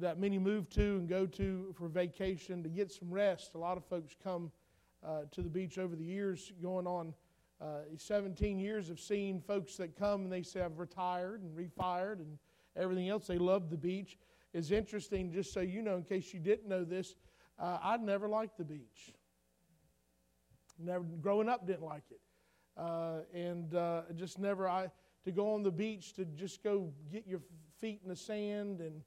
that many move to and go to for vacation to get some rest. A lot of folks come uh, to the beach over the years, going on uh, 17 years of seeing folks that come and they say, I've retired and refired and everything else. They love the beach. It's interesting, just so you know, in case you didn't know this, uh, I never liked the beach. Never, growing up, didn't like it. Uh, and uh, just never, I, to go on the beach to just go get your feet in the sand and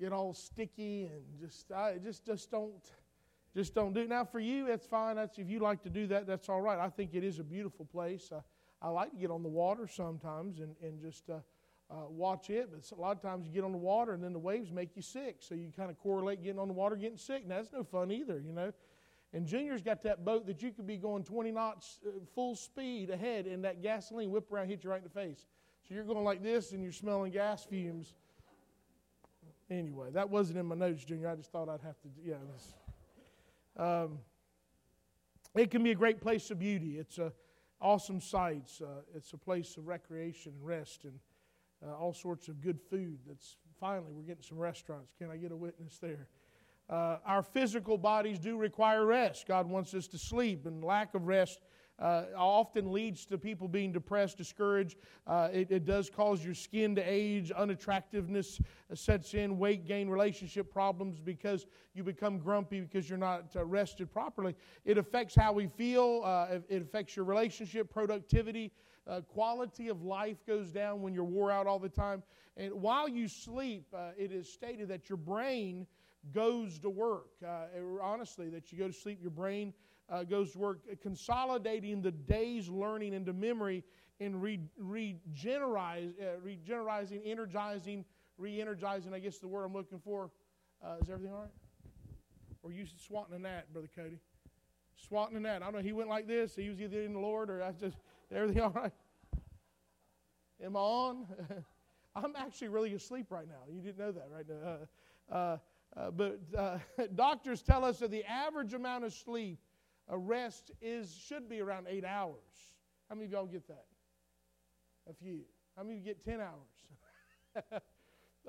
get all sticky and just, I just, just don't just don't do it. Now, for you, that's fine. That's, if you like to do that, that's all right. I think it is a beautiful place. Uh, I like to get on the water sometimes and, and just uh, uh, watch it. But a lot of times you get on the water and then the waves make you sick. So you kind of correlate getting on the water, getting sick. Now, that's no fun either, you know. And Junior's got that boat that you could be going 20 knots uh, full speed ahead and that gasoline whip around hit you right in the face. So you're going like this and you're smelling gas fumes. Anyway, that wasn't in my notes, Junior. I just thought I'd have to, yeah. Um, it can be a great place of beauty. It's a awesome sights. It's a place of recreation and rest and uh, all sorts of good food. That's finally we're getting some restaurants. Can I get a witness there? Uh, our physical bodies do require rest. God wants us to sleep, and lack of rest uh, often leads to people being depressed, discouraged. Uh, it, it, does cause your skin to age, unattractiveness sets in, weight gain, relationship problems because you become grumpy because you're not uh, rested properly. It affects how we feel, uh, it affects your relationship, productivity. Uh, quality of life goes down when you're wore out all the time. And while you sleep, uh, it is stated that your brain goes to work. honestly, that you go to sleep, your brain uh, goes to work consolidating the day's learning into memory and re- regenerize, uh, regenerizing, energizing, re energizing. I guess the word I'm looking for. Uh, is everything all right? Or you swatting a gnat, Brother Cody? Swatting a gnat. I don't know. He went like this. He was either in the Lord or I just, everything all right? Am I on? I'm actually really asleep right now. You didn't know that, right? Uh, uh, uh, but uh, doctors tell us that the average amount of sleep a rest is should be around eight hours. How many of y'all get that? A few. How many of you get 10 hours?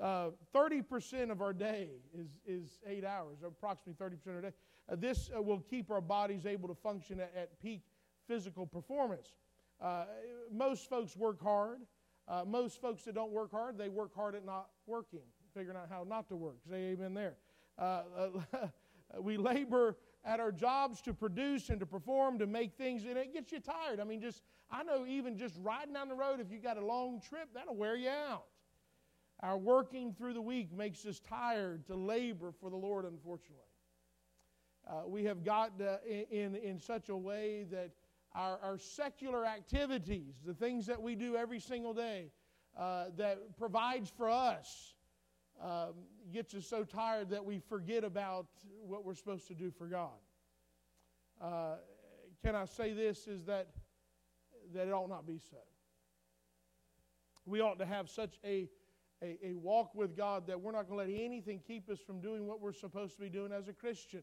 uh, 30% of our day is, is eight hours, approximately 30% of our day. Uh, this uh, will keep our bodies able to function at, at peak physical performance. Uh, most folks work hard. Uh, most folks that don't work hard, they work hard at not working, figuring out how not to work. Say amen there. Uh, we labor at our jobs to produce and to perform, to make things, and it gets you tired. I mean, just, I know even just riding down the road, if you got a long trip, that'll wear you out. Our working through the week makes us tired to labor for the Lord, unfortunately. Uh, we have got uh, in, in such a way that our, our secular activities, the things that we do every single day, uh, that provides for us, um, gets us so tired that we forget about what we're supposed to do for God. Uh, can I say this? Is that that it ought not be so. We ought to have such a, a, a walk with God that we're not going to let anything keep us from doing what we're supposed to be doing as a Christian.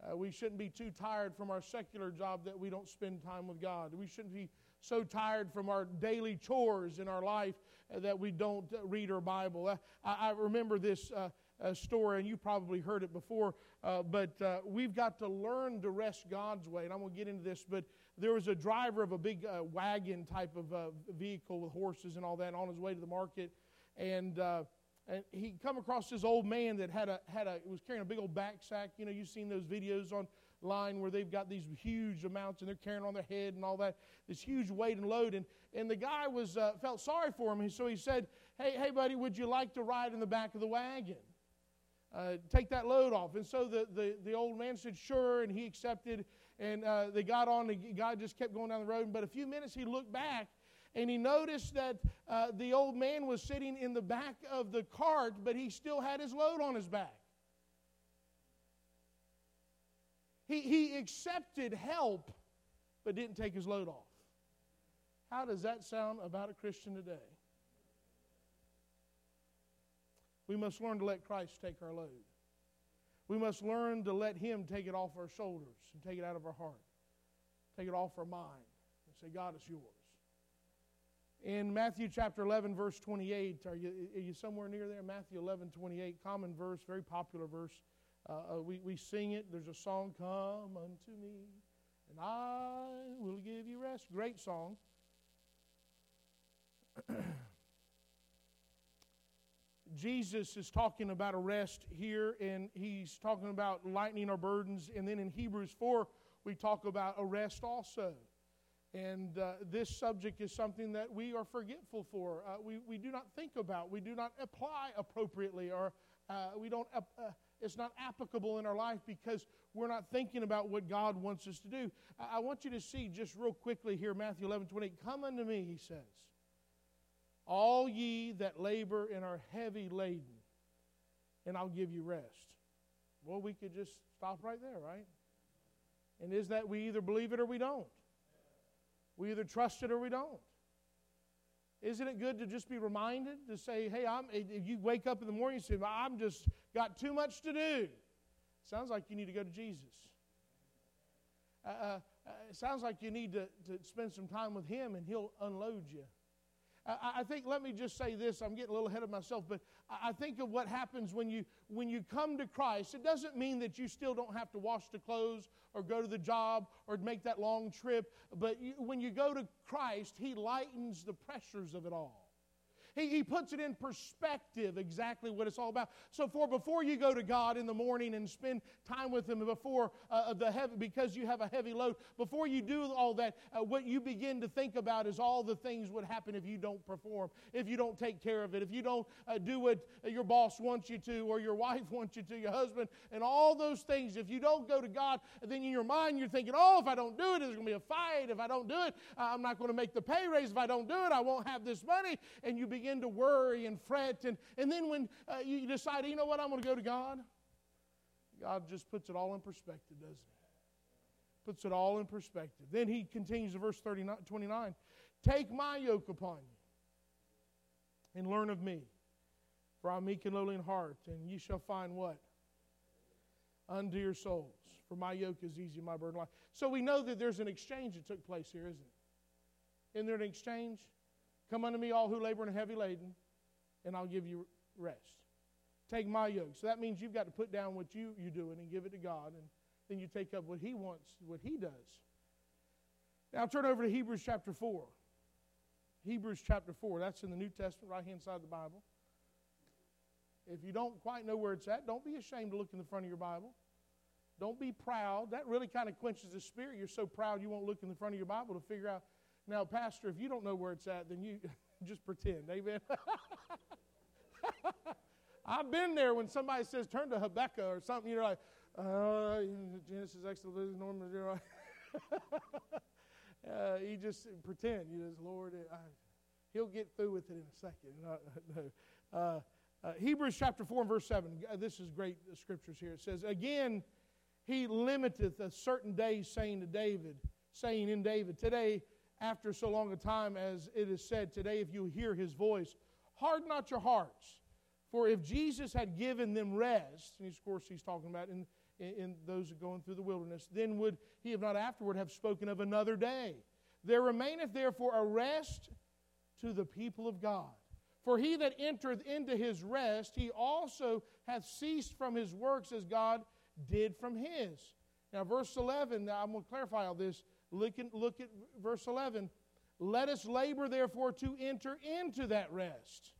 Uh, we shouldn't be too tired from our secular job that we don't spend time with God. We shouldn't be so tired from our daily chores in our life that we don't uh, read our Bible. I, I remember this uh, uh, story, and you probably heard it before, uh, but uh, we've got to learn to rest God's way. And I'm going to get into this, but there was a driver of a big wagon type of vehicle with horses and all that on his way to the market, and and he come across this old man that had a had a was carrying a big old backpack. You know, you've seen those videos online where they've got these huge amounts and they're carrying on their head and all that, this huge weight and load. And, and the guy was uh, felt sorry for him. So he said, hey, hey, buddy, would you like to ride in the back of the wagon? Uh, take that load off. And so the, the, the old man said, sure, and he accepted. And uh, they got on, the guy just kept going down the road. But a few minutes he looked back and he noticed that uh, the old man was sitting in the back of the cart, but he still had his load on his back. He, he accepted help, but didn't take his load off. How does that sound about a Christian today? We must learn to let Christ take our load. We must learn to let Him take it off our shoulders and take it out of our heart, take it off our mind, and say, God, it's yours. In Matthew chapter 11, verse 28, are you, are you somewhere near there? Matthew 11, 28, common verse, very popular verse. Uh, uh, we, we sing it. There's a song, Come unto me, and I will give you rest. Great song. Jesus is talking about a rest here, and he's talking about lightening our burdens. And then in Hebrews 4, we talk about a rest also. And uh, this subject is something that we are forgetful for. Uh, we, we do not think about, we do not apply appropriately, or uh, we don't, uh, it's not applicable in our life because we're not thinking about what God wants us to do. I, I want you to see just real quickly here, Matthew 11 28. Come unto me, he says, all ye that labor and are heavy laden, and I'll give you rest. Well, we could just stop right there, right? And is that we either believe it or we don't? We either trust it or we don't. Isn't it good to just be reminded to say, hey, I'm, if you wake up in the morning and say, I'm just got too much to do? Sounds like you need to go to Jesus. Uh, uh, uh it sounds like you need to, to spend some time with Him and He'll unload you. I think, let me just say this, I'm getting a little ahead of myself, but I think of what happens when you, when you come to Christ. It doesn't mean that you still don't have to wash the clothes or go to the job or make that long trip, but you, when you go to Christ, He lightens the pressures of it all. He, he puts it in perspective exactly what it's all about. So, for before you go to God in the morning and spend time with Him before uh, the heavy, because you have a heavy load, before you do all that, uh, what you begin to think about is all the things would happen if you don't perform, if you don't take care of it, if you don't uh, do what your boss wants you to, or your wife wants you to, your husband, and all those things. If you don't go to God, then in your mind you're thinking, oh, if I don't do it, there's going to be a fight. If I don't do it, I'm not going to make the pay raise. If I don't do it, I won't have this money. And you begin begin to worry and fret. And, and then when uh, you decide, you know what, I'm going to go to God, God just puts it all in perspective, doesn't He? Puts it all in perspective. Then He continues in verse 39, 29 Take my yoke upon you and learn of me, for I'm meek and lowly in heart, and ye shall find what? Unto your souls. For my yoke is easy, my burden light. So we know that there's an exchange that took place here, isn't it? Isn't there an exchange? Come unto me, all who labor and are heavy laden, and I'll give you rest. Take my yoke. So that means you've got to put down what you, you're doing and give it to God, and then you take up what He wants, what He does. Now turn over to Hebrews chapter 4. Hebrews chapter 4. That's in the New Testament, right hand side of the Bible. If you don't quite know where it's at, don't be ashamed to look in the front of your Bible. Don't be proud. That really kind of quenches the spirit. You're so proud you won't look in the front of your Bible to figure out now, Pastor, if you don't know where it's at, then you just pretend. Amen. I've been there when somebody says, turn to Habakkuk or something, you're like, uh, Genesis, Exodus, Norman, you know. uh, you just pretend. You just, Lord, I, he'll get through with it in a second. No, no. Uh, uh, Hebrews chapter 4 and verse 7. Uh, this is great scriptures here. It says, Again, he limiteth a certain day, saying to David, saying in David, Today after so long a time as it is said today, if you hear his voice, harden not your hearts. For if Jesus had given them rest, and of course he's talking about in, in, in those going through the wilderness, then would he have not afterward have spoken of another day? There remaineth therefore a rest to the people of God. For he that entereth into his rest, he also hath ceased from his works as God did from his. Now, verse 11, now I'm going to clarify all this. Look, in, look at verse 11. Let us labor, therefore, to enter into that rest,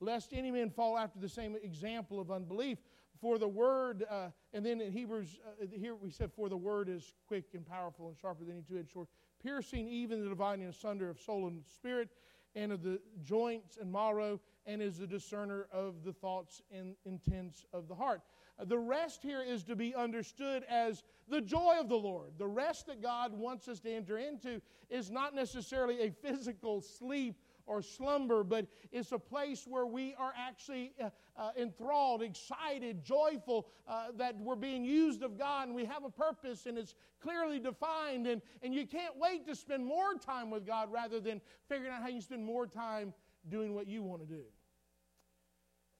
lest any man fall after the same example of unbelief. For the word, uh, and then in Hebrews, uh, here we said, For the word is quick and powerful and sharper than any two edged sword, piercing even the dividing asunder of soul and spirit, and of the joints and marrow, and is a discerner of the thoughts and intents of the heart. The rest here is to be understood as the joy of the Lord. The rest that God wants us to enter into is not necessarily a physical sleep or slumber, but it's a place where we are actually uh, uh, enthralled, excited, joyful uh, that we're being used of God and we have a purpose and it's clearly defined. And, and you can't wait to spend more time with God rather than figuring out how you spend more time doing what you want to do.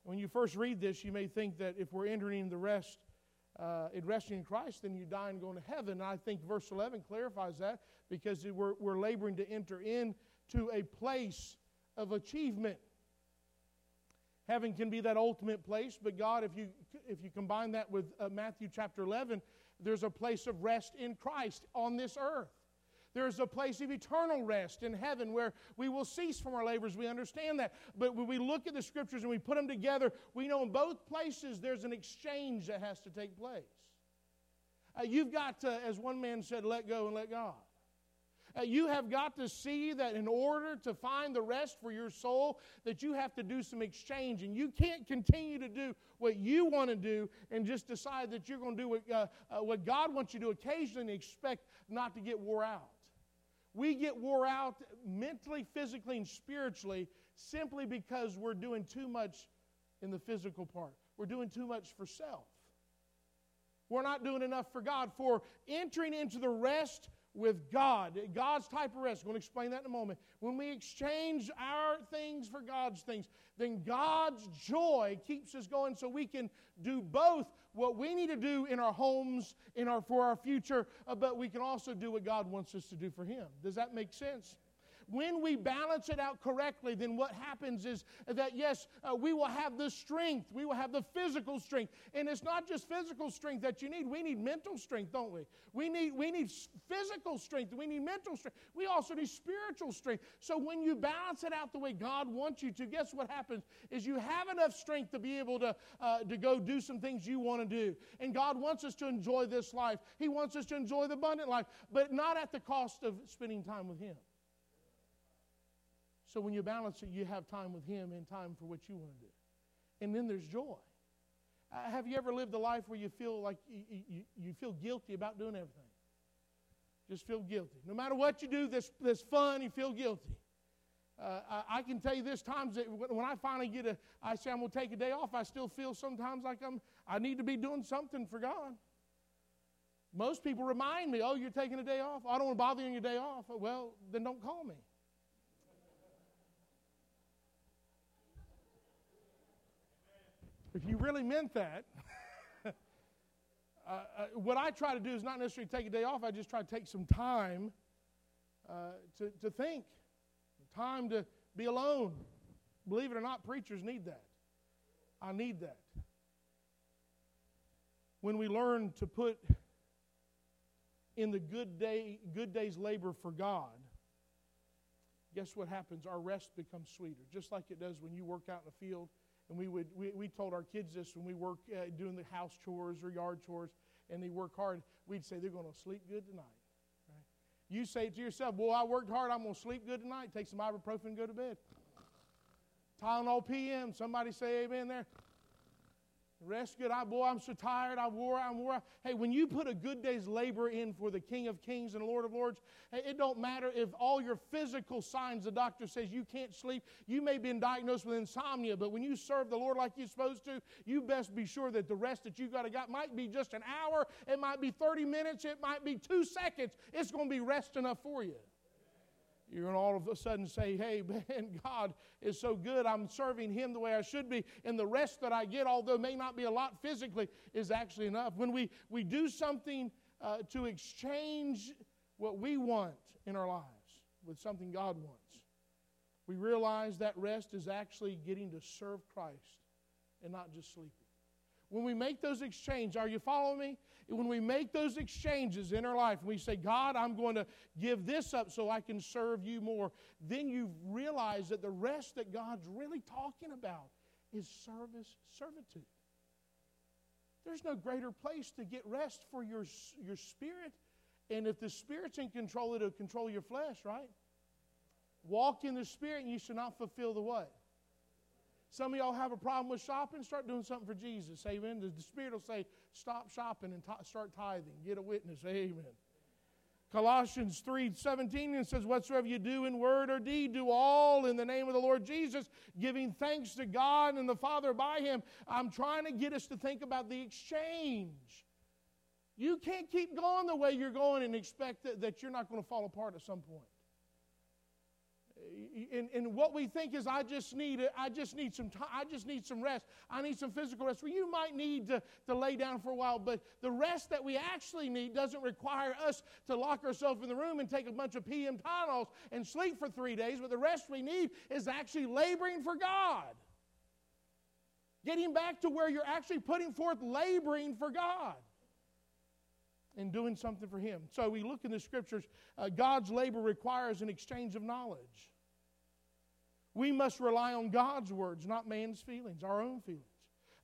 When you first read this, you may think that if we're entering the rest, uh, in resting in Christ, then you die and go into heaven. And I think verse 11 clarifies that because we're, we're laboring to enter in to a place of achievement. Heaven can be that ultimate place, but God, if you, if you combine that with uh, Matthew chapter 11, there's a place of rest in Christ on this earth. There's a place of eternal rest in heaven where we will cease from our labors. We understand that. But when we look at the scriptures and we put them together, we know in both places there's an exchange that has to take place. Uh, you've got to, as one man said, let go and let God. Uh, you have got to see that in order to find the rest for your soul, that you have to do some exchange. And you can't continue to do what you want to do and just decide that you're going to do what, uh, uh, what God wants you to occasionally expect not to get wore out. We get wore out mentally, physically, and spiritually simply because we're doing too much in the physical part. We're doing too much for self. We're not doing enough for God. For entering into the rest with God. God's type of rest. I'm going to explain that in a moment. When we exchange our things for God's things, then God's joy keeps us going so we can do both what we need to do in our homes, in our, for our future, uh, but we can also do what God wants us to do for Him. Does that make sense? When we balance it out correctly, then what happens is that, yes, uh, we will have the strength. We will have the physical strength. And it's not just physical strength that you need. We need mental strength, don't we? We need, we need physical strength. We need mental strength. We also need spiritual strength. So when you balance it out the way God wants you to, guess what happens? Is you have enough strength to be able to, uh, to go do some things you want to do. And God wants us to enjoy this life. He wants us to enjoy the abundant life, but not at the cost of spending time with Him. So when you balance it, you have time with Him and time for what you want to do. And then there's joy. Uh, have you ever lived a life where you feel like you, you, you feel guilty about doing everything? Just feel guilty. No matter what you do that's, that's fun, you feel guilty. Uh, I, I, can tell you this times that when I finally get a, I say I'm going to take a day off, I still feel sometimes like I'm, I need to be doing something for God. Most people remind me, oh, you're taking a day off? I don't want to bother you on your day off. Well, then don't call me. If you really meant that, uh, uh, what I try to do is not necessarily take a day off, I just try to take some time uh, to, to think, time to be alone. Believe it or not, preachers need that. I need that. When we learn to put in the good day, good day's labor for God, guess what happens? Our rest becomes sweeter, just like it does when you work out in the field and we, would, we, we told our kids this when we work uh, doing the house chores or yard chores, and they work hard, we'd say they're going to sleep good tonight. You say to yourself, Boy, I worked hard, I'm going to sleep good tonight. Take some ibuprofen and go to bed. Tylenol PM, somebody say amen there. Rest good. I, ah, boy, I'm so tired. I wore, I'm wore. Hey, when you put a good day's labor in for the King of Kings and Lord of Lords, hey, it don't matter if all your physical signs the doctor says you can't sleep. You may have been diagnosed with insomnia, but when you serve the Lord like you're supposed to, you best be sure that the rest that you got to got might be just an hour, it might be 30 minutes, it might be two seconds. It's going to be rest enough for you you're going to all of a sudden say, hey, man, God is so good. I'm serving Him the way I should be. And the rest that I get, although may not be a lot physically, is actually enough. When we, we do something uh, to exchange what we want in our lives with something God wants, we realize that rest is actually getting to serve Christ and not just sleeping. When we make those exchanges, are you following me? When we make those exchanges in our life, and we say, God, I'm going to give this up so I can serve you more, then you realize that the rest that God's really talking about is service, servitude. There's no greater place to get rest for your, your spirit. And if the spirit's in control, it'll control your flesh, right? Walk in the spirit, and you shall not fulfill the what? Some of y'all have a problem with shopping, start doing something for Jesus. Amen. The Spirit will say, stop shopping and t- start tithing. Get a witness. Amen. Colossians 3 17 and says, Whatsoever you do in word or deed, do all in the name of the Lord Jesus, giving thanks to God and the Father by Him. I'm trying to get us to think about the exchange. You can't keep going the way you're going and expect that, that you're not going to fall apart at some point. And, and what we think is I just need I just need some time, I just need some rest. I need some physical rest. Well, you might need to, to lay down for a while, but the rest that we actually need doesn't require us to lock ourselves in the room and take a bunch of PM Tylenols and sleep for three days. But the rest we need is actually laboring for God. Getting back to where you're actually putting forth laboring for God and doing something for Him. So we look in the scriptures, uh, God's labor requires an exchange of knowledge. We must rely on God's words, not man's feelings, our own feelings.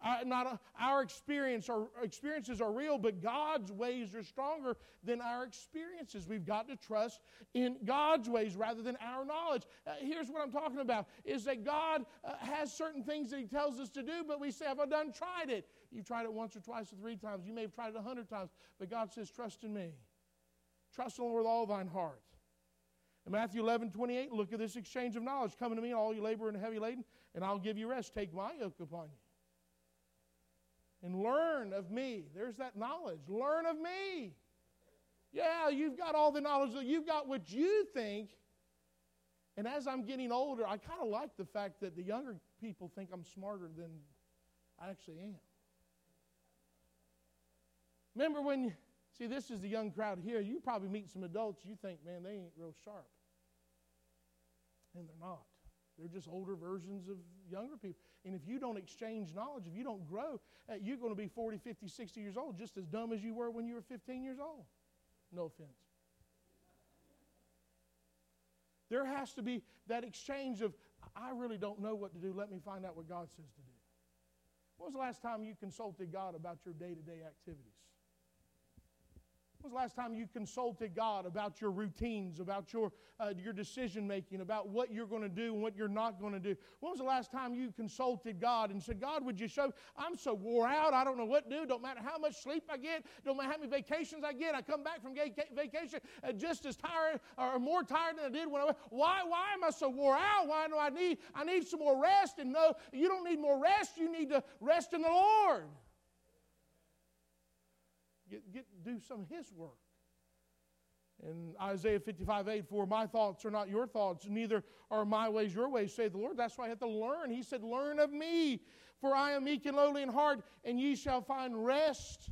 Uh, not a, our experience, experiences are real, but God's ways are stronger than our experiences. We've got to trust in God's ways rather than our knowledge. Uh, here's what I'm talking about: is that God uh, has certain things that He tells us to do, but we say, "Have I done tried it?" You've tried it once or twice or three times. You may have tried it a hundred times, but God says, "Trust in Me. Trust in the Lord with all thine heart." In Matthew 11, 28, look at this exchange of knowledge. Come to me, all you labor and heavy laden, and I'll give you rest. Take my yoke upon you. And learn of me. There's that knowledge. Learn of me. Yeah, you've got all the knowledge. That you've got what you think. And as I'm getting older, I kind of like the fact that the younger people think I'm smarter than I actually am. Remember when See, this is the young crowd here. You probably meet some adults, you think, man, they ain't real sharp. And they're not. They're just older versions of younger people. And if you don't exchange knowledge, if you don't grow, uh, you're going to be 40, 50, 60 years old, just as dumb as you were when you were 15 years old. No offense. There has to be that exchange of, I really don't know what to do. Let me find out what God says to do. When was the last time you consulted God about your day to day activities? Was the last time you consulted God about your routines, about your, uh, your decision making, about what you're going to do and what you're not going to do? When was the last time you consulted God and said, God, would you show? I'm so wore out. I don't know what to do. Don't matter how much sleep I get. Don't matter how many vacations I get. I come back from vacation uh, just as tired or more tired than I did when I went. Why, why am I so wore out? Why do I need, I need some more rest? And no, you don't need more rest. You need to rest in the Lord. Get, get, do some of His work. In Isaiah 55 8, for my thoughts are not your thoughts, neither are my ways your ways, say the Lord. That's why I have to learn. He said, Learn of me, for I am meek and lowly in heart, and ye shall find rest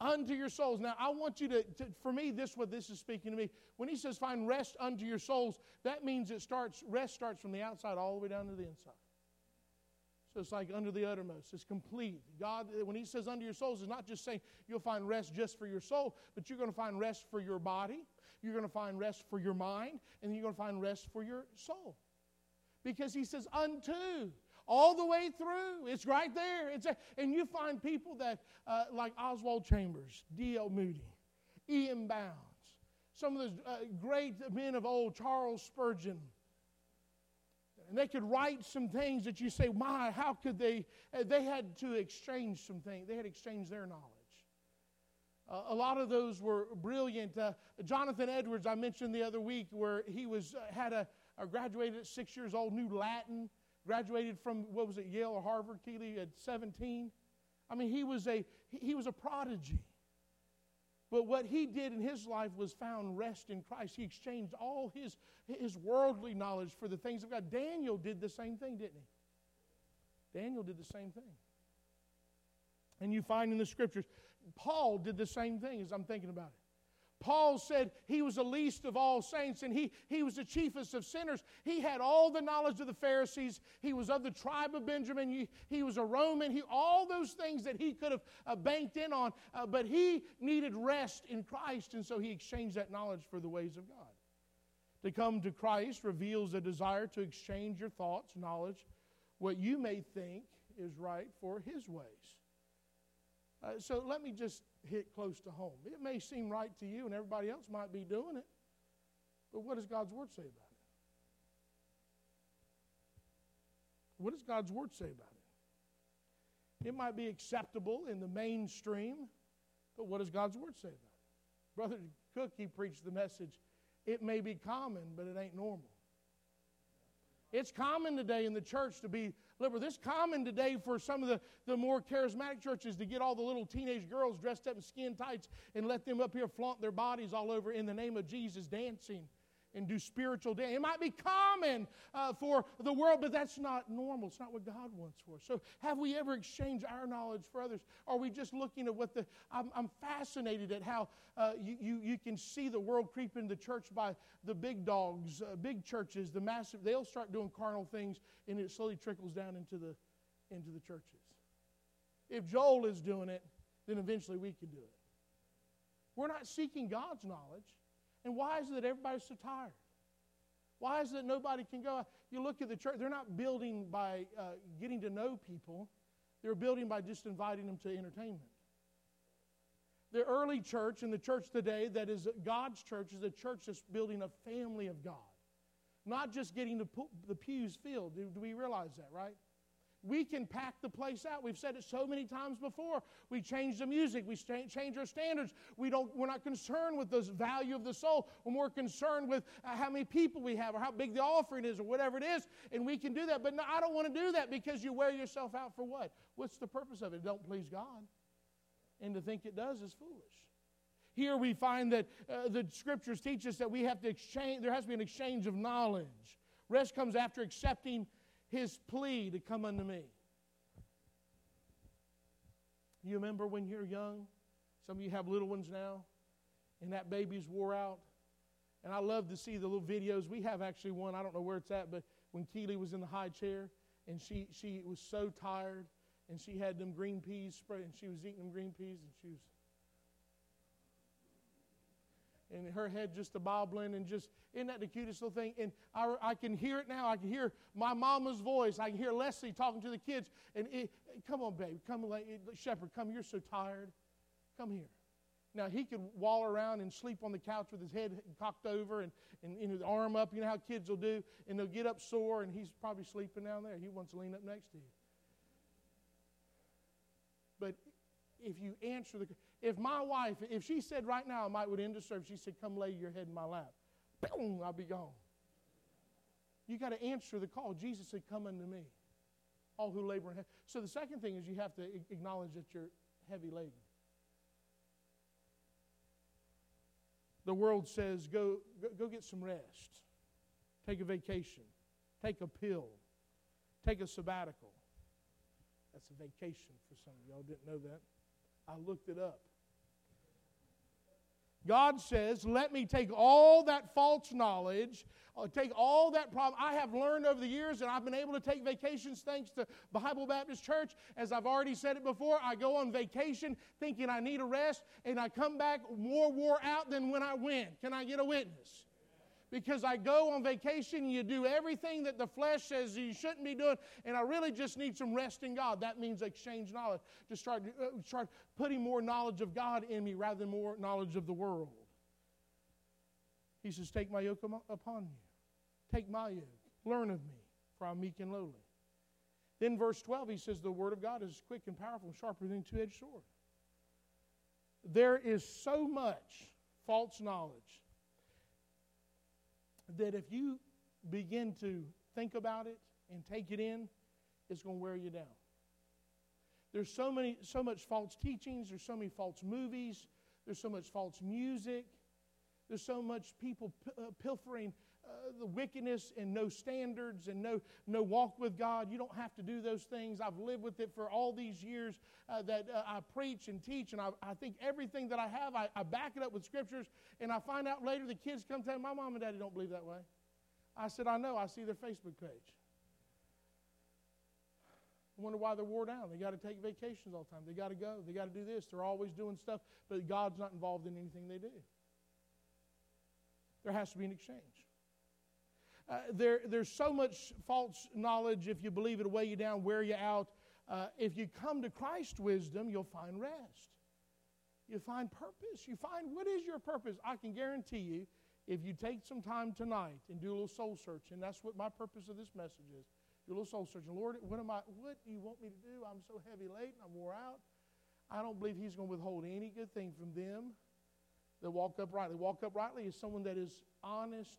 unto your souls. Now, I want you to, to, for me, this what this is speaking to me. When he says find rest unto your souls, that means it starts, rest starts from the outside all the way down to the inside. So it's like under the uttermost. It's complete. God, when He says under your souls, is not just saying you'll find rest just for your soul, but you're going to find rest for your body, you're going to find rest for your mind, and you're going to find rest for your soul. Because He says unto all the way through. It's right there. It's a, and you find people that, uh, like Oswald Chambers, D.L. Moody, E.M. Bounds, some of those uh, great men of old, Charles Spurgeon, and they could write some things that you say, my, how could they? Uh, they had to exchange some things. They had exchanged their knowledge. Uh, a lot of those were brilliant. Uh, Jonathan Edwards, I mentioned the other week, where he was uh, had a, a, graduated at six years old, knew Latin, graduated from what was it, Yale or Harvard? Keeley at 17. I mean, he was a he was a prodigy. But what he did in his life was found rest in Christ. He exchanged all his, his worldly knowledge for the things of God. Daniel did the same thing, didn't he? Daniel did the same thing. And you find in the scriptures, Paul did the same thing as I'm thinking about it. Paul said he was the least of all saints and he, he was the chiefest of sinners. He had all the knowledge of the Pharisees. He was of the tribe of Benjamin. He, he was a Roman. He, all those things that he could have uh, banked in on. Uh, but he needed rest in Christ, and so he exchanged that knowledge for the ways of God. To come to Christ reveals a desire to exchange your thoughts, knowledge, what you may think is right for his ways. Uh, so let me just hit close to home. It may seem right to you, and everybody else might be doing it, but what does God's Word say about it? What does God's Word say about it? It might be acceptable in the mainstream, but what does God's Word say about it? Brother Cook, he preached the message it may be common, but it ain't normal. It's common today in the church to be liberal. This common today for some of the, the more charismatic churches to get all the little teenage girls dressed up in skin tights and let them up here flaunt their bodies all over in the name of Jesus dancing and do spiritual dance. It might be common uh, for the world, but that's not normal. It's not what God wants for us. So, have we ever exchanged our knowledge for others? Are we just looking at what the. I'm, I'm fascinated at how uh, you, you, you can see the world creep into church by the big dogs, uh, big churches, the massive. They'll start doing carnal things, and it slowly trickles down into the, into the churches. If Joel is doing it, then eventually we can do it. We're not seeking God's knowledge. And why is it that everybody's so tired? Why is it that nobody can go? You look at the church, they're not building by uh, getting to know people, they're building by just inviting them to entertainment. The early church and the church today that is God's church is a church that's building a family of God. Not just getting the, the pews filled. Do, do we realize that, right? We can pack the place out. We've said it so many times before. We change the music, we change our standards. We don't, we're not concerned with the value of the soul. We're more concerned with uh, how many people we have or how big the offering is or whatever it is, and we can do that. But no, I don't want to do that because you wear yourself out for what? What's the purpose of it? Don't please God. And to think it does is foolish. Here we find that uh, the scriptures teach us that we have to exchange, there has to be an exchange of knowledge. Rest comes after accepting his plea to come unto me. You remember when you're young? Some of you have little ones now, and that baby's wore out. And I love to see the little videos. We have actually one, I don't know where it's at, but when Keely was in the high chair and she, she was so tired and she had them green peas spread and she was eating them green peas and she was and her head just a bobbling and just isn't that the cutest little thing? And I, I can hear it now. I can hear my mama's voice. I can hear leslie talking to the kids. And it, come on baby. Come shepherd come. You're so tired. Come here. Now he could wall around and sleep on the couch with his head cocked over and, and, and his arm up. You know how kids will do. And they'll get up sore and he's probably sleeping down there. He wants to lean up next to you. But if you answer the if my wife, if she said right now I might would end the service, she said, Come lay your head in my lap. Boom, I'll be gone. You got to answer the call. Jesus said, Come unto me. All who labor and heavy. So the second thing is you have to acknowledge that you're heavy laden. The world says, go, go, go get some rest. Take a vacation. Take a pill. Take a sabbatical. That's a vacation for some of y'all. Didn't know that. I looked it up. God says, Let me take all that false knowledge, uh, take all that problem I have learned over the years, and I've been able to take vacations thanks to Bible Baptist Church. As I've already said it before, I go on vacation thinking I need a rest, and I come back more wore out than when I went. Can I get a witness? Because I go on vacation you do everything that the flesh says you shouldn't be doing, and I really just need some rest in God. That means exchange knowledge. To start, uh, start putting more knowledge of God in me rather than more knowledge of the world. He says, Take my yoke upon you. Take my yoke. Learn of me, for I'm meek and lowly. Then, verse 12, he says, The word of God is quick and powerful and sharper than a two edged sword. There is so much false knowledge that if you begin to think about it and take it in, it's going to wear you down. There's so many, so much false teachings. There's so many false movies. There's so much false music. There's so much people p- uh, pilfering uh, the wickedness and no standards and no, no walk with God. You don't have to do those things. I've lived with it for all these years uh, that uh, I preach and teach, and I, I think everything that I have, I, I, back it up with scriptures, and I find out later the kids come tell me, My mom and daddy don't believe that way. I said, I know. I see their Facebook page. I wonder why they're wore down. They got to take vacations all the time. They got to go. They got to do this. They're always doing stuff, but God's not involved in anything they do. There has to be an exchange. Uh, there, there's so much false knowledge if you believe it'll weigh you down, wear you out. Uh, if you come to Christ's wisdom, you'll find rest. You find purpose. You find what is your purpose. I can guarantee you, if you take some time tonight and do a little soul search, and that's what my purpose of this message is. Do a little soul search. Lord, what am I? What do you want me to do? I'm so heavy laden. I'm wore out. I don't believe He's going to withhold any good thing from them that walk uprightly. Walk uprightly is someone that is honest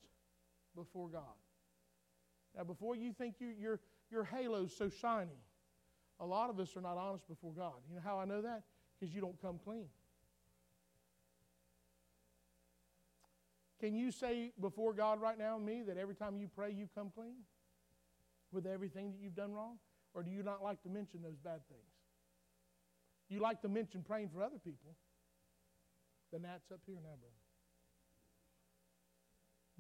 before God. Now, before you think you, your, your halo's so shiny, a lot of us are not honest before God. You know how I know that? Because you don't come clean. Can you say before God right now me that every time you pray, you come clean with everything that you've done wrong? Or do you not like to mention those bad things? You like to mention praying for other people. Then that's up here now, brother.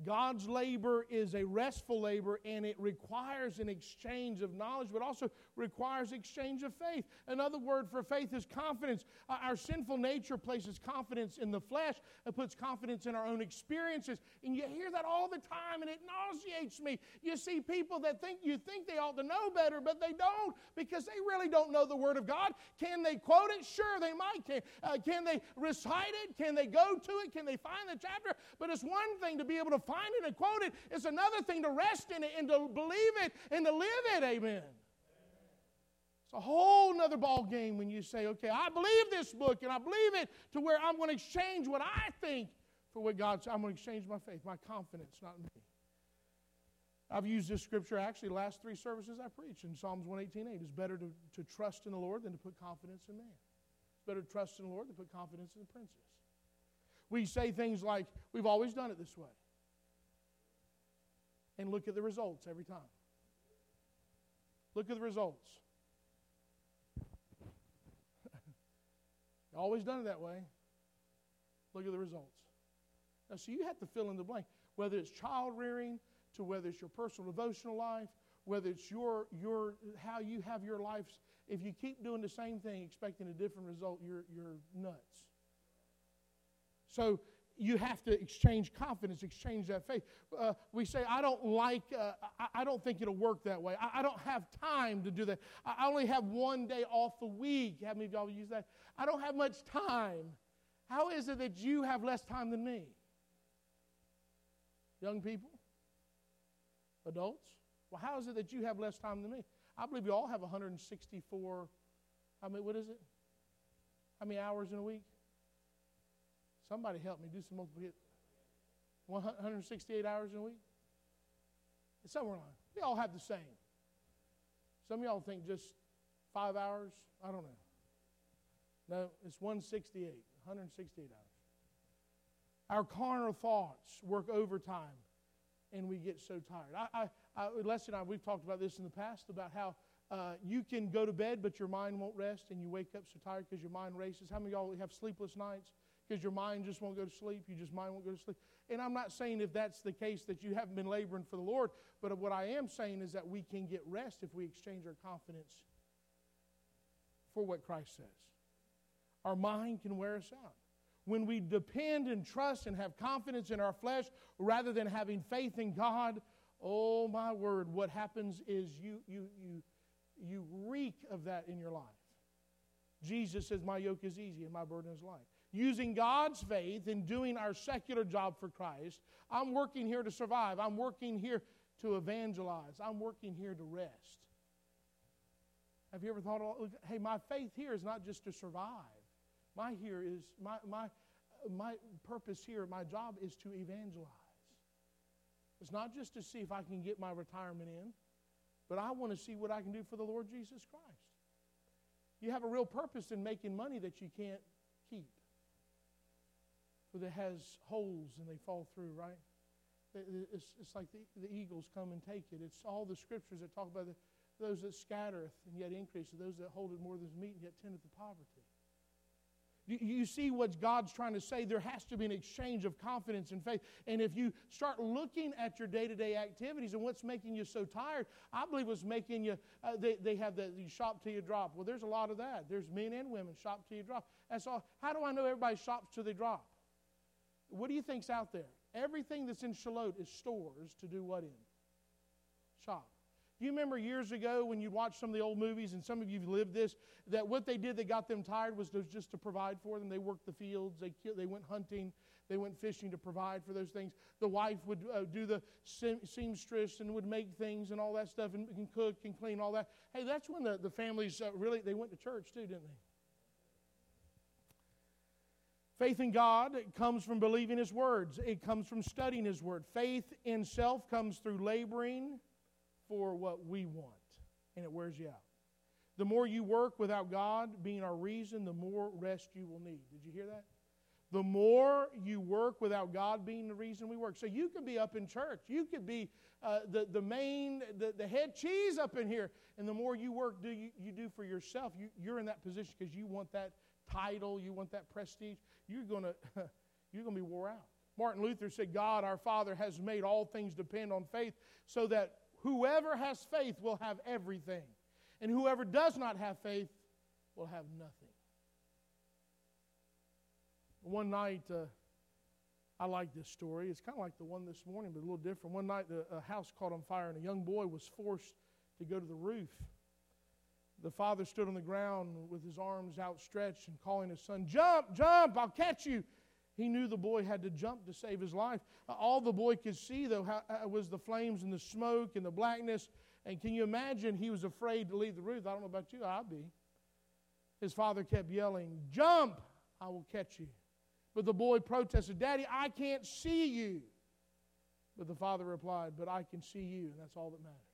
God's labor is a restful labor and it requires an exchange of knowledge, but also requires exchange of faith. Another word for faith is confidence. Our sinful nature places confidence in the flesh, it puts confidence in our own experiences. And you hear that all the time and it nauseates me. You see people that think you think they ought to know better, but they don't because they really don't know the Word of God. Can they quote it? Sure, they might. Can, uh, can they recite it? Can they go to it? Can they find the chapter? But it's one thing to be able to find it and quote it, it's another thing to rest in it and to believe it and to live it. Amen. It's a whole nother ball game when you say, okay, I believe this book and I believe it to where I'm going to exchange what I think for what God said. I'm going to exchange my faith, my confidence, not me. I've used this scripture actually last three services I preached in Psalms 118.8. It's better to, to trust in the Lord than to put confidence in man. It's better to trust in the Lord than to put confidence in the princes. We say things like, we've always done it this way and look at the results every time. Look at the results. Always done it that way. Look at the results. Now, so you have to fill in the blank, whether it's child rearing, to whether it's your personal devotional life, whether it's your, your how you have your life. If you keep doing the same thing expecting a different result, you're, you're nuts. So you have to exchange confidence, exchange that faith. Uh, we say, I don't like, uh, I, I, don't think it'll work that way. I, I, don't have time to do that. I only have one day off a week. How many of y'all use that? I don't have much time. How is it that you have less time than me? Young people? Adults? Well, how is it that you have less time than me? I believe you all have 164, I mean, what is it? How many hours in a week? Somebody help me do some multiplication. 168 hours in a week? It's somewhere along. We all have the same. Some of y'all think just five hours. I don't know. No, it's 168, 168 hours. Our carnal thoughts work overtime and we get so tired. I, I, I, Leslie and I, we've talked about this in the past about how uh, you can go to bed, but your mind won't rest, and you wake up so tired because your mind races. How many of y'all have sleepless nights? Because your mind just won't go to sleep. You just mind won't go to sleep. And I'm not saying if that's the case that you haven't been laboring for the Lord, but what I am saying is that we can get rest if we exchange our confidence for what Christ says. Our mind can wear us out. When we depend and trust and have confidence in our flesh rather than having faith in God, oh my word, what happens is you you you you reek of that in your life. Jesus says, My yoke is easy and my burden is light using God's faith and doing our secular job for Christ. I'm working here to survive. I'm working here to evangelize. I'm working here to rest. Have you ever thought, oh, hey, my faith here is not just to survive. My here is my my my purpose here, my job is to evangelize. It's not just to see if I can get my retirement in, but I want to see what I can do for the Lord Jesus Christ. You have a real purpose in making money that you can't that has holes and they fall through, right? It's, it's like the, the eagles come and take it. It's all the scriptures that talk about the, those that scattereth and yet increaseth, those that hold it more than meat and yet tendeth to poverty. You, you see what God's trying to say. There has to be an exchange of confidence and faith. And if you start looking at your day to day activities and what's making you so tired, I believe what's making you, uh, they, they have the you shop till you drop. Well, there's a lot of that. There's men and women shop till you drop. That's all. How do I know everybody shops till they drop? What do you think's out there? Everything that's in Shallotte is stores to do what in? Shop. Do you remember years ago when you watched some of the old movies, and some of you lived this, that what they did that got them tired was just to provide for them? They worked the fields, they, they went hunting, they went fishing to provide for those things. The wife would uh, do the seamstress and would make things and all that stuff and, and cook and clean all that. Hey, that's when the, the families uh, really, they went to church too, didn't they? Faith in God comes from believing His words, it comes from studying His word. Faith in self comes through laboring for what we want, and it wears you out. The more you work without God being our reason, the more rest you will need. Did you hear that? the more you work without God being the reason we work. So you could be up in church. You could be uh, the, the main, the, the head cheese up in here. And the more you work do you, you do for yourself, you, you're in that position because you want that title, you want that prestige. You're going to you're going to be wore out. Martin Luther said, God, our Father, has made all things depend on faith so that whoever has faith will have everything. And whoever does not have faith will have nothing. One night, uh, I like this story. It's kind of like the one this morning, but a little different. One night, the, a house caught on fire, and a young boy was forced to go to the roof. The father stood on the ground with his arms outstretched and calling his son, Jump, jump, I'll catch you. He knew the boy had to jump to save his life. All the boy could see, though, uh, was the flames and the smoke and the blackness. And can you imagine he was afraid to leave the roof? I don't know about you, I'd be. His father kept yelling, Jump, I will catch you. But the boy protested, Daddy, I can't see you. But the father replied, But I can see you, and that's all that matters.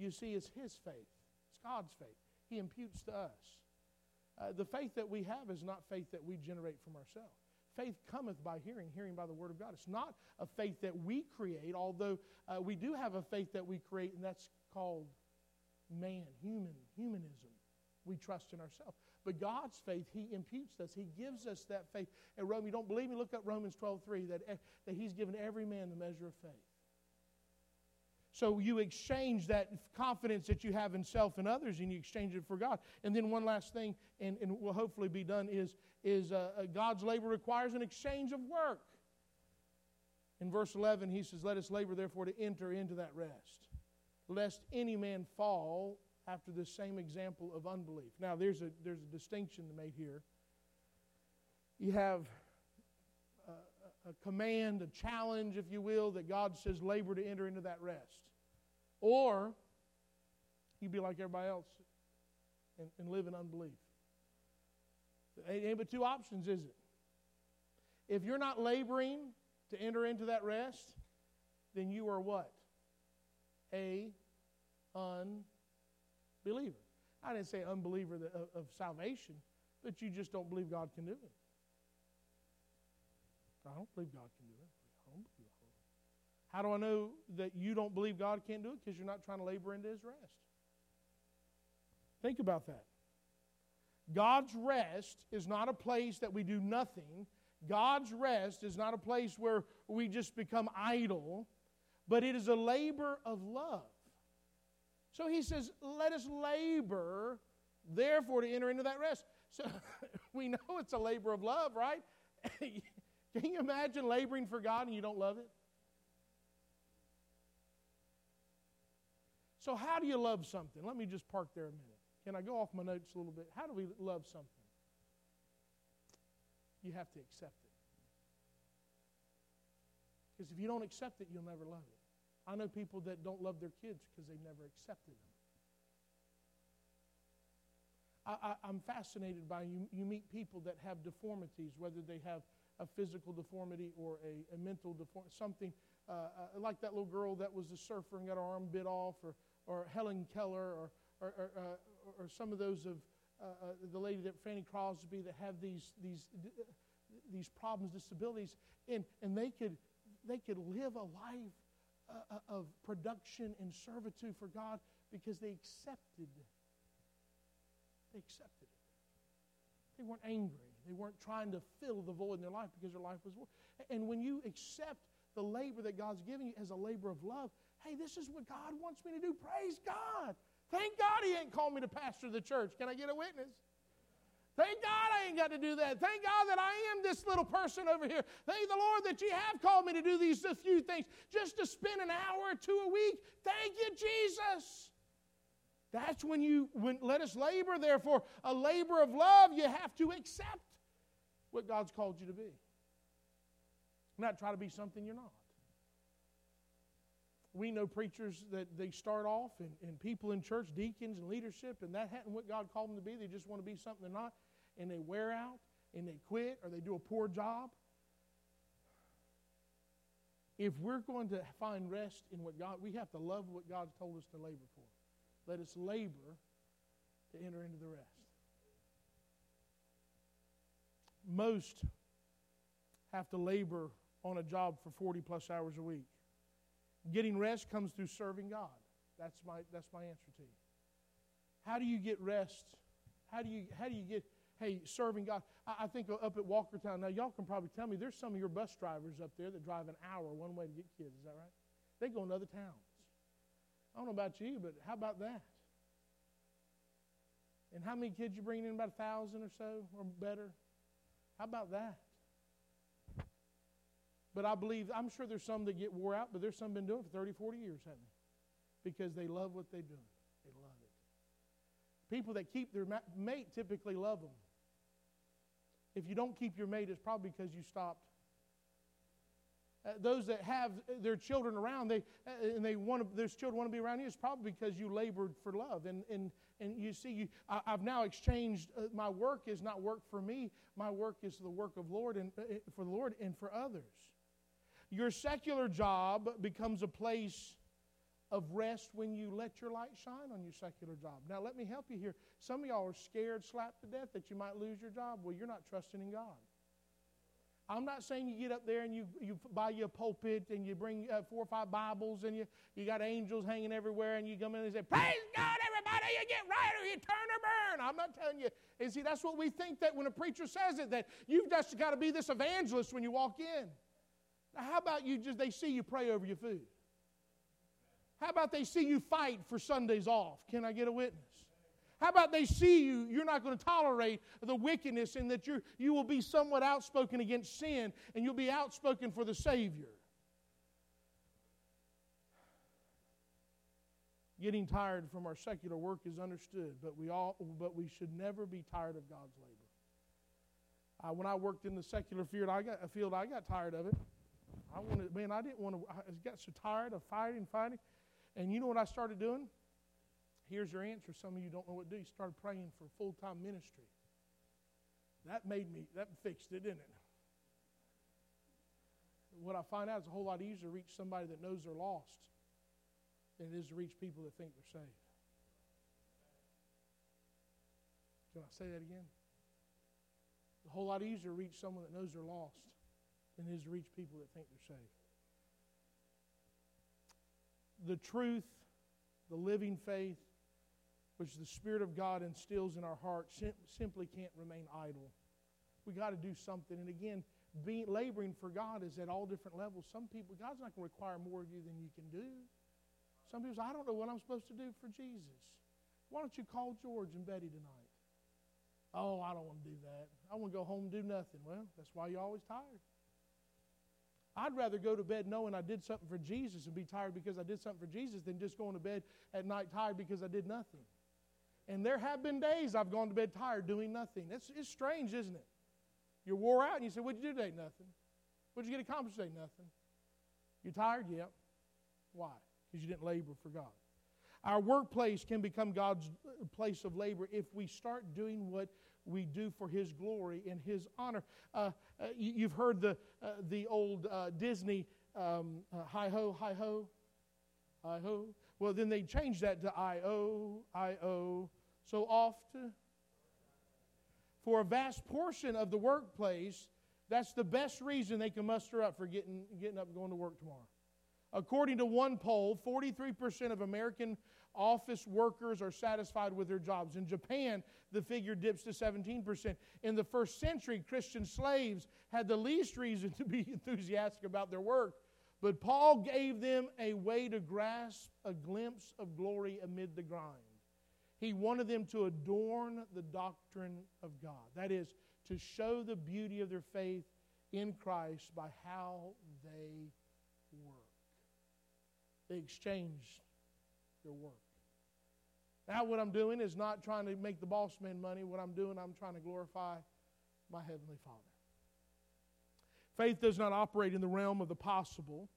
You see, it's his faith, it's God's faith. He imputes to us. Uh, the faith that we have is not faith that we generate from ourselves. Faith cometh by hearing, hearing by the word of God. It's not a faith that we create, although uh, we do have a faith that we create, and that's called man, human, humanism. We trust in ourselves. But God's faith, He imputes us. He gives us that faith. And Rome, you don't believe me? Look up Romans 12 3, that, eh, that He's given every man the measure of faith. So you exchange that confidence that you have in self and others and you exchange it for God. And then one last thing, and, and will hopefully be done, is, is uh, uh God's labor requires an exchange of work. In verse 11, he says, Let us labor therefore to enter into that rest, lest any man fall after the same example of unbelief. Now, there's a, there's a distinction made here. You have a command, a challenge, if you will, that God says labor to enter into that rest. Or you'd be like everybody else and, and live in unbelief. Ain't but two options, is it? If you're not laboring to enter into that rest, then you are what? A unbeliever. I didn't say unbeliever of salvation, but you just don't believe God can do it. I don't believe God can do it. I don't believe. How do I know that you don't believe God can't do it? Because you're not trying to labor into His rest. Think about that. God's rest is not a place that we do nothing. God's rest is not a place where we just become idle, but it is a labor of love. So he says, Let us labor, therefore, to enter into that rest. So we know it's a labor of love, right? Can you imagine laboring for God and you don't love it? So, how do you love something? Let me just park there a minute. Can I go off my notes a little bit? How do we love something? You have to accept it. Because if you don't accept it, you'll never love it. I know people that don't love their kids because they've never accepted them. I, am fascinated by you. You meet people that have deformities, whether they have a physical deformity or a, a mental deformity, something uh, uh, like that little girl that was a surfer and got her arm bit off, or, or Helen Keller, or, or, or, uh, or some of those of uh, the lady that Fanny Crosby that have these, these, these problems, disabilities, and, and they, could, they could live a life of production and servitude for God because they accepted. They accepted it. They weren't angry. They weren't trying to fill the void in their life because their life was void. And when you accept the labor that God's giving you as a labor of love, hey, this is what God wants me to do. Praise God. Thank God He ain't called me to pastor the church. Can I get a witness? Thank God I ain't got to do that. Thank God that I am this little person over here. Thank the Lord that you have called me to do these few things just to spend an hour or two a week. Thank you, Jesus. That's when you when let us labor, therefore, a labor of love, you have to accept what God's called you to be. Not try to be something you're not. We know preachers that they start off and, and people in church, deacons and leadership, and that hadn't what God called them to be. They just want to be something they're not, and they wear out and they quit or they do a poor job. If we're going to find rest in what God, we have to love what God's told us to labor for. Let us labor to enter into the rest. Most have to labor on a job for 40 plus hours a week. Getting rest comes through serving God. That's my, that's my answer to you. How do you get rest? How do you, how do you get, hey, serving God? I, I think up at Walkertown, now y'all can probably tell me there's some of your bus drivers up there that drive an hour one way to get kids. Is that right? They go in other towns. I don't know about you, but how about that? And how many kids you bring in? About a thousand or so, or better. How about that? But I believe, I'm sure there's some that get wore out, but there's some been doing it for 30, 40 years, haven't they? Because they love what they're doing. They love it. People that keep their mate typically love them. If you don't keep your mate, it's probably because you stopped. Uh, those that have their children around, they uh, and they want to, those children want to be around you. It's probably because you labored for love, and and and you see, you, I, have now exchanged. Uh, my work is not work for me. My work is the work of Lord and uh, for the Lord and for others. Your secular job becomes a place of rest when you let your light shine on your secular job. Now, let me help you here. Some of y'all are scared, slapped to death that you might lose your job. Well, you're not trusting in God. I'm not saying you get up there and you, you buy you a pulpit and you bring uh, four or five Bibles and you, you got angels hanging everywhere and you come in and say, Praise God, everybody, you get right or you turn or burn. I'm not telling you. And see, that's what we think that when a preacher says it, that you've just got to be this evangelist when you walk in. Now, how about you just, they see you pray over your food? How about they see you fight for Sundays off? Can I get a witness? How about they see you, you're not going to tolerate the wickedness and that you you will be somewhat outspoken against sin and you'll be outspoken for the Savior? Getting tired from our secular work is understood, but we, all, but we should never be tired of God's labor. Uh, when I worked in the secular field, I got, a field, I got tired of it. I wanted, man, I didn't want to, I got so tired of fighting, fighting. And you know what I started doing? Here's your answer. Some of you don't know what to do. You started praying for full time ministry. That made me, that fixed it, didn't it? What I find out is a whole lot easier to reach somebody that knows they're lost than it is to reach people that think they're saved. Can I say that again? a whole lot easier to reach someone that knows they're lost than it is to reach people that think they're saved. The truth, the living faith, which the Spirit of God instills in our hearts, sim- simply can't remain idle. We got to do something. And again, being laboring for God is at all different levels. Some people, God's not going to require more of you than you can do. Some people say, I don't know what I'm supposed to do for Jesus. Why don't you call George and Betty tonight? Oh, I don't want to do that. I want to go home and do nothing. Well, that's why you're always tired. I'd rather go to bed knowing I did something for Jesus and be tired because I did something for Jesus than just going to bed at night tired because I did nothing. And there have been days I've gone to bed tired doing nothing. It's, it's strange, isn't it? You're wore out and you say, What'd you do today? Nothing. What'd you get accomplished today? Nothing. You're tired? Yep. Why? Because you didn't labor for God. Our workplace can become God's place of labor if we start doing what we do for His glory and His honor. Uh, uh, you, have heard the, uh, the old uh, Disney um, uh, hi ho, hi ho, hi ho. Well, then they changed that to I O, I O. So off to. For a vast portion of the workplace, that's the best reason they can muster up for getting, getting up and going to work tomorrow. According to one poll, 43% of American office workers are satisfied with their jobs. In Japan, the figure dips to 17%. In the first century, Christian slaves had the least reason to be enthusiastic about their work. But Paul gave them a way to grasp a glimpse of glory amid the grind. He wanted them to adorn the doctrine of God. That is, to show the beauty of their faith in Christ by how they work. They exchanged their work. Now, what I'm doing is not trying to make the boss man money. What I'm doing, I'm trying to glorify my Heavenly Father. Faith does not operate in the realm of the possible.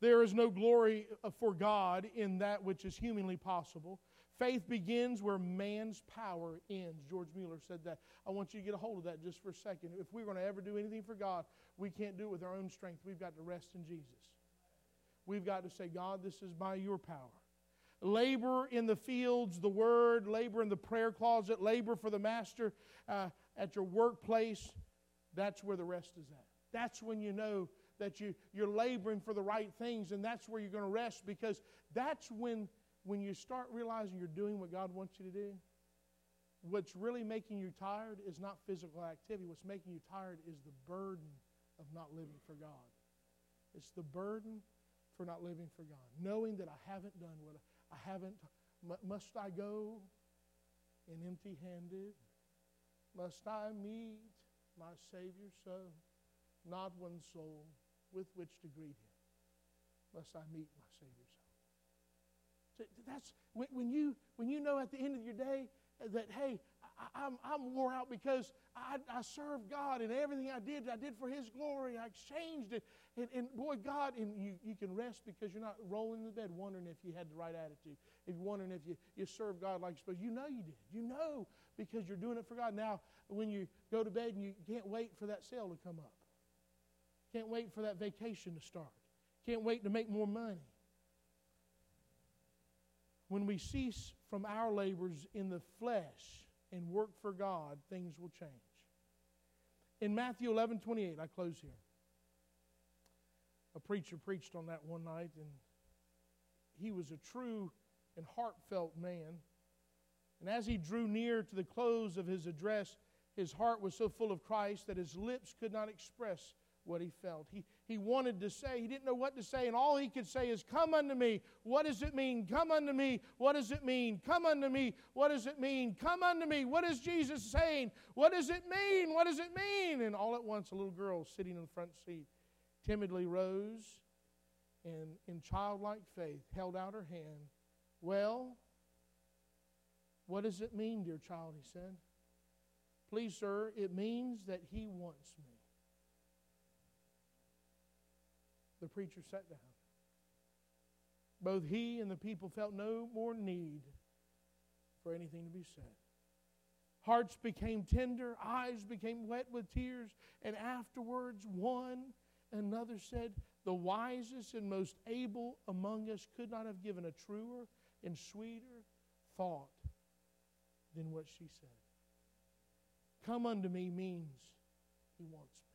There is no glory uh, for God in that which is humanly possible. Faith begins where man's power ends. George Mueller said that. I want you to get a hold of that just for a second. If we're going to ever do anything for God, we can't do it with our own strength. We've got to rest in Jesus. We've got to say, God, this is by your power. Labor in the fields, the word, labor in the prayer closet, labor for the master uh, at your workplace. That's where the rest is at. That's when you know that you, you're laboring for the right things, and that's where you're going to rest because that's when, when you start realizing you're doing what God wants you to do. What's really making you tired is not physical activity. What's making you tired is the burden of not living for God. It's the burden for not living for God. Knowing that I haven't done what I, I haven't, must I go in empty handed? Must I meet my Savior so? Not one soul with which to greet him, Must I meet my Savior so. That's when you, when you know at the end of your day that, hey, I, am I'm, I'm wore out because I, I served God and everything I did, I did for His glory. I exchanged it. And, and boy, God, and you, you can rest because you're not rolling in the bed wondering if you had the right attitude, if you're wondering if you, you served God like you're supposed You know you did. You know because you're doing it for God. Now, when you go to bed and you can't wait for that sale to come up, can't wait for that vacation to start, can't wait to make more money. When we cease from our labors in the flesh and work for God, things will change. In Matthew 11 28, I close here. A preacher preached on that one night, and he was a true and heartfelt man. And as he drew near to the close of his address, his heart was so full of Christ that his lips could not express what he felt. He, he wanted to say, he didn't know what to say, and all he could say is, Come unto me. What does it mean? Come unto me. What does it mean? Come unto me. What does it mean? Come unto me. What is Jesus saying? What does it mean? What does it mean? And all at once, a little girl sitting in the front seat timidly rose and, in childlike faith, held out her hand. Well, what does it mean, dear child? He said. Please, sir, it means that he wants me. The preacher sat down. Both he and the people felt no more need for anything to be said. Hearts became tender, eyes became wet with tears, and afterwards one another said, The wisest and most able among us could not have given a truer and sweeter thought than what she said. Come unto me means he wants me.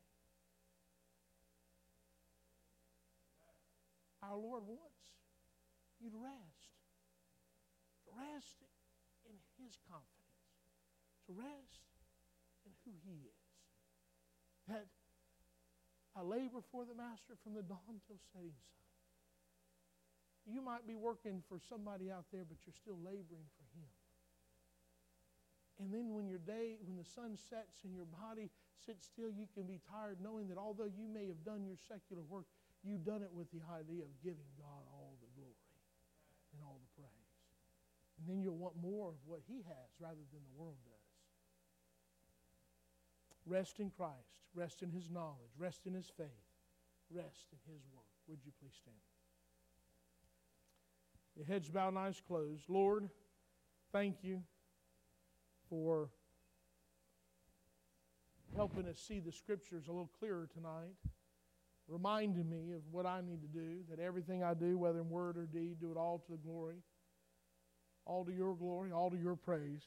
Our Lord wants you to rest. To rest in His confidence. To rest in who He is. That I labor for the Master from the dawn till setting sun. You might be working for somebody out there, but you're still laboring for Him. And then when your day, when the sun sets and your body sits still, you can be tired knowing that although you may have done your secular work, You've done it with the idea of giving God all the glory and all the praise. And then you'll want more of what He has rather than the world does. Rest in Christ, rest in His knowledge, rest in His faith, rest in His work. Would you please stand? Your heads bowed and eyes closed. Lord, thank you for helping us see the scriptures a little clearer tonight reminding me of what I need to do, that everything I do, whether in word or deed, do it all to the glory, all to your glory, all to your praise.